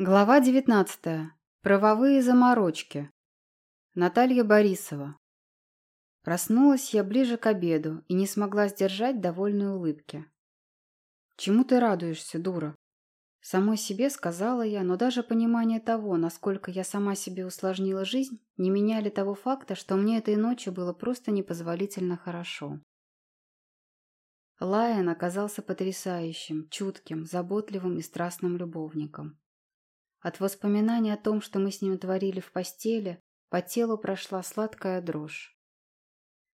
Глава 19. Правовые заморочки. Наталья Борисова. Проснулась я ближе к обеду и не смогла сдержать довольной улыбки. «Чему ты радуешься, дура?» Самой себе сказала я, но даже понимание того, насколько я сама себе усложнила жизнь, не меняли того факта, что мне этой ночью было просто непозволительно хорошо. Лайон оказался потрясающим, чутким, заботливым и страстным любовником. От воспоминаний о том, что мы с ним творили в постели, по телу прошла сладкая дрожь.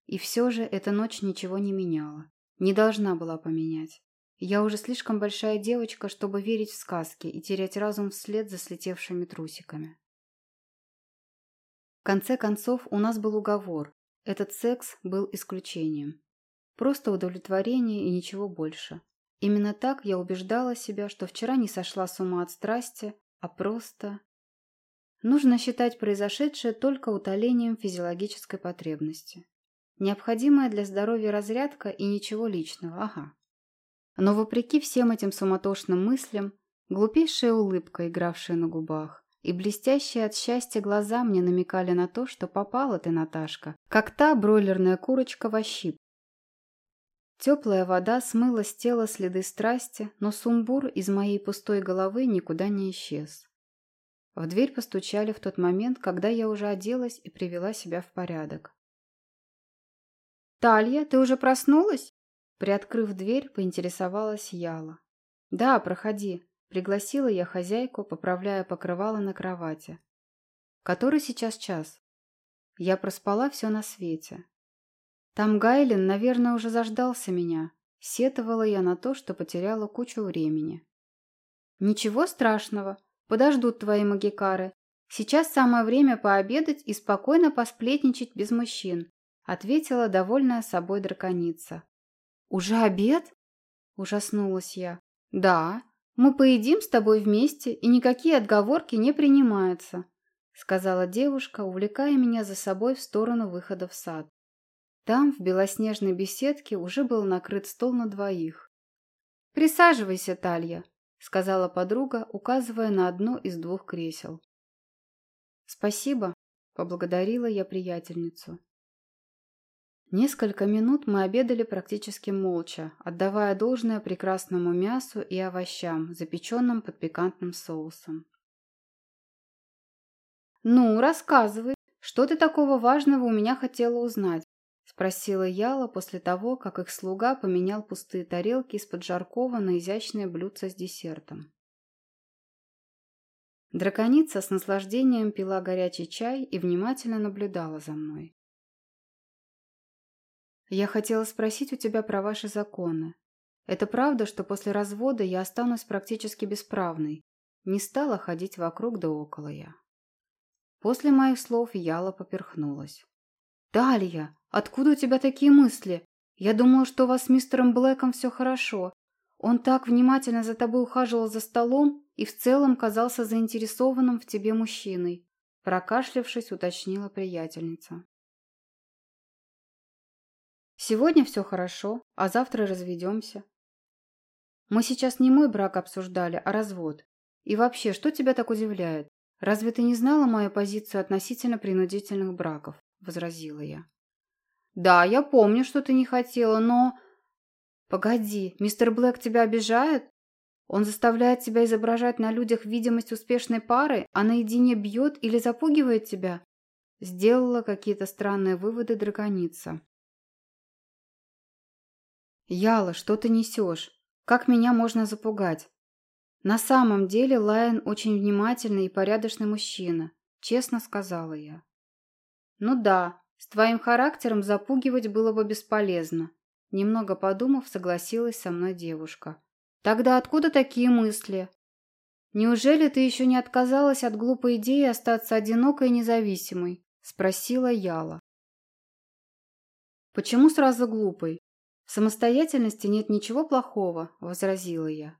И все же эта ночь ничего не меняла. Не должна была поменять. Я уже слишком большая девочка, чтобы верить в сказки и терять разум вслед за слетевшими трусиками. В конце концов, у нас был уговор. Этот секс был исключением. Просто удовлетворение и ничего больше. Именно так я убеждала себя, что вчера не сошла с ума от страсти, а просто... Нужно считать произошедшее только утолением физиологической потребности. Необходимая для здоровья разрядка и ничего личного, ага. Но вопреки всем этим суматошным мыслям, глупейшая улыбка, игравшая на губах, и блестящие от счастья глаза мне намекали на то, что попала ты, Наташка, как та бройлерная курочка во щип. Теплая вода смыла с тела следы страсти, но сумбур из моей пустой головы никуда не исчез. В дверь постучали в тот момент, когда я уже оделась и привела себя в порядок. «Талья, ты уже проснулась?» Приоткрыв дверь, поинтересовалась Яла. «Да, проходи», — пригласила я хозяйку, поправляя покрывало на кровати. «Который сейчас час?» Я проспала все на свете. Там Гайлин, наверное, уже заждался меня. Сетовала я на то, что потеряла кучу времени. «Ничего страшного. Подождут твои магикары. Сейчас самое время пообедать и спокойно посплетничать без мужчин», ответила довольная собой драконица. «Уже обед?» – ужаснулась я. «Да, мы поедим с тобой вместе, и никакие отговорки не принимаются», – сказала девушка, увлекая меня за собой в сторону выхода в сад. Там, в белоснежной беседке, уже был накрыт стол на двоих. «Присаживайся, Талья», — сказала подруга, указывая на одно из двух кресел. «Спасибо», — поблагодарила я приятельницу. Несколько минут мы обедали практически молча, отдавая должное прекрасному мясу и овощам, запеченным под пикантным соусом. «Ну, рассказывай, что ты такого важного у меня хотела узнать?» Спросила Яла после того, как их слуга поменял пустые тарелки из-под жаркого на изящное блюдце с десертом. Драконица с наслаждением пила горячий чай и внимательно наблюдала за мной. «Я хотела спросить у тебя про ваши законы. Это правда, что после развода я останусь практически бесправной? Не стала ходить вокруг да около я». После моих слов Яла поперхнулась. «Далья, откуда у тебя такие мысли? Я думала, что у вас с мистером Блэком все хорошо. Он так внимательно за тобой ухаживал за столом и в целом казался заинтересованным в тебе мужчиной», прокашлявшись, уточнила приятельница. «Сегодня все хорошо, а завтра разведемся. Мы сейчас не мой брак обсуждали, а развод. И вообще, что тебя так удивляет? Разве ты не знала мою позицию относительно принудительных браков?» возразила я. «Да, я помню, что ты не хотела, но...» «Погоди, мистер Блэк тебя обижает? Он заставляет тебя изображать на людях видимость успешной пары, а наедине бьет или запугивает тебя?» Сделала какие-то странные выводы драконица. «Яла, что ты несешь? Как меня можно запугать?» «На самом деле Лайон очень внимательный и порядочный мужчина», честно сказала я. «Ну да, с твоим характером запугивать было бы бесполезно», немного подумав, согласилась со мной девушка. «Тогда откуда такие мысли?» «Неужели ты еще не отказалась от глупой идеи остаться одинокой и независимой?» спросила Яла. «Почему сразу глупой? В самостоятельности нет ничего плохого», возразила я.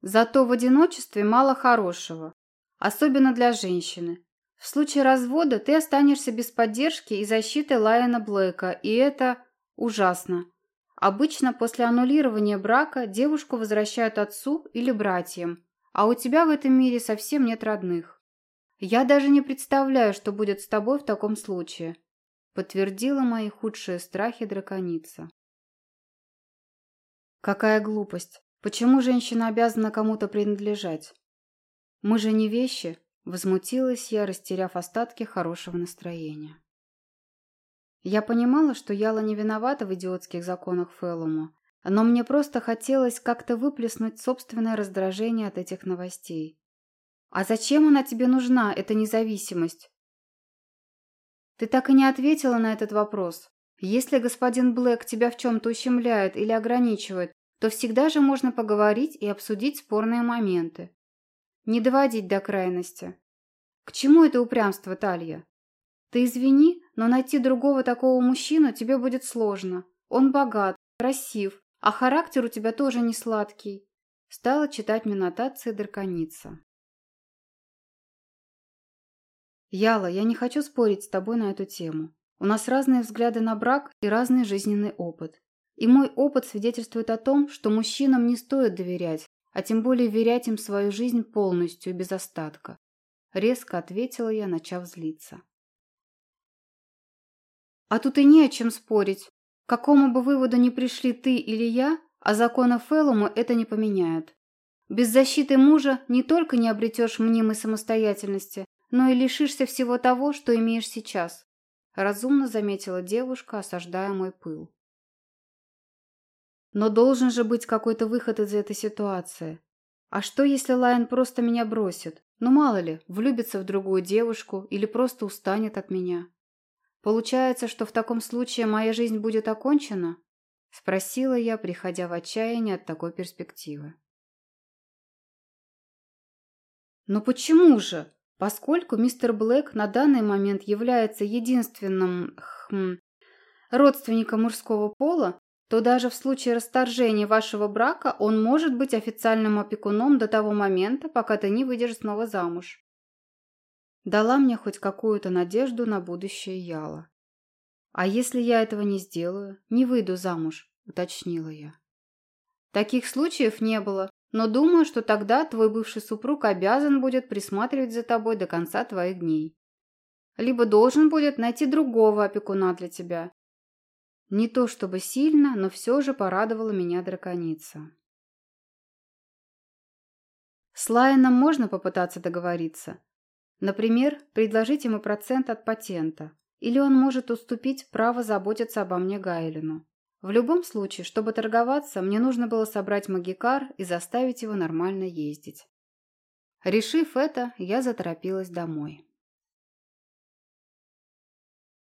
«Зато в одиночестве мало хорошего, особенно для женщины. В случае развода ты останешься без поддержки и защиты Лайена Блэка, и это ужасно. Обычно после аннулирования брака девушку возвращают отцу или братьям, а у тебя в этом мире совсем нет родных. Я даже не представляю, что будет с тобой в таком случае», подтвердила мои худшие страхи драконица. «Какая глупость! Почему женщина обязана кому-то принадлежать? Мы же не вещи, возмутилась я, растеряв остатки хорошего настроения. Я понимала, что Яла не виновата в идиотских законах Феллуму, но мне просто хотелось как-то выплеснуть собственное раздражение от этих новостей. А зачем она тебе нужна, эта независимость? Ты так и не ответила на этот вопрос. Если господин Блэк тебя в чем-то ущемляет или ограничивает, то всегда же можно поговорить и обсудить спорные моменты. Не доводить до крайности. К чему это упрямство, Талья? Ты извини, но найти другого такого мужчину тебе будет сложно. Он богат, красив, а характер у тебя тоже не сладкий. Стала читать мне нотации драконица. Яла, я не хочу спорить с тобой на эту тему. У нас разные взгляды на брак и разный жизненный опыт. И мой опыт свидетельствует о том, что мужчинам не стоит доверять, а тем более верять им свою жизнь полностью, без остатка. Резко ответила я, начав злиться. А тут и не о чем спорить. К какому бы выводу ни пришли ты или я, а закона Феллуму это не поменяет. Без защиты мужа не только не обретешь мнимой самостоятельности, но и лишишься всего того, что имеешь сейчас. Разумно заметила девушка, осаждая мой пыл. Но должен же быть какой-то выход из этой ситуации. А что, если Лайн просто меня бросит? Ну, мало ли, влюбится в другую девушку или просто устанет от меня. Получается, что в таком случае моя жизнь будет окончена? Спросила я, приходя в отчаяние от такой перспективы. Но почему же? Поскольку мистер Блэк на данный момент является единственным хм, родственником мужского пола, то даже в случае расторжения вашего брака он может быть официальным опекуном до того момента, пока ты не выйдешь снова замуж. Дала мне хоть какую-то надежду на будущее Яла. «А если я этого не сделаю, не выйду замуж?» – уточнила я. Таких случаев не было, но думаю, что тогда твой бывший супруг обязан будет присматривать за тобой до конца твоих дней. Либо должен будет найти другого опекуна для тебя, не то чтобы сильно, но все же порадовала меня драконица. С Лайном можно попытаться договориться. Например, предложить ему процент от патента. Или он может уступить право заботиться обо мне Гайлину. В любом случае, чтобы торговаться, мне нужно было собрать магикар и заставить его нормально ездить. Решив это, я заторопилась домой.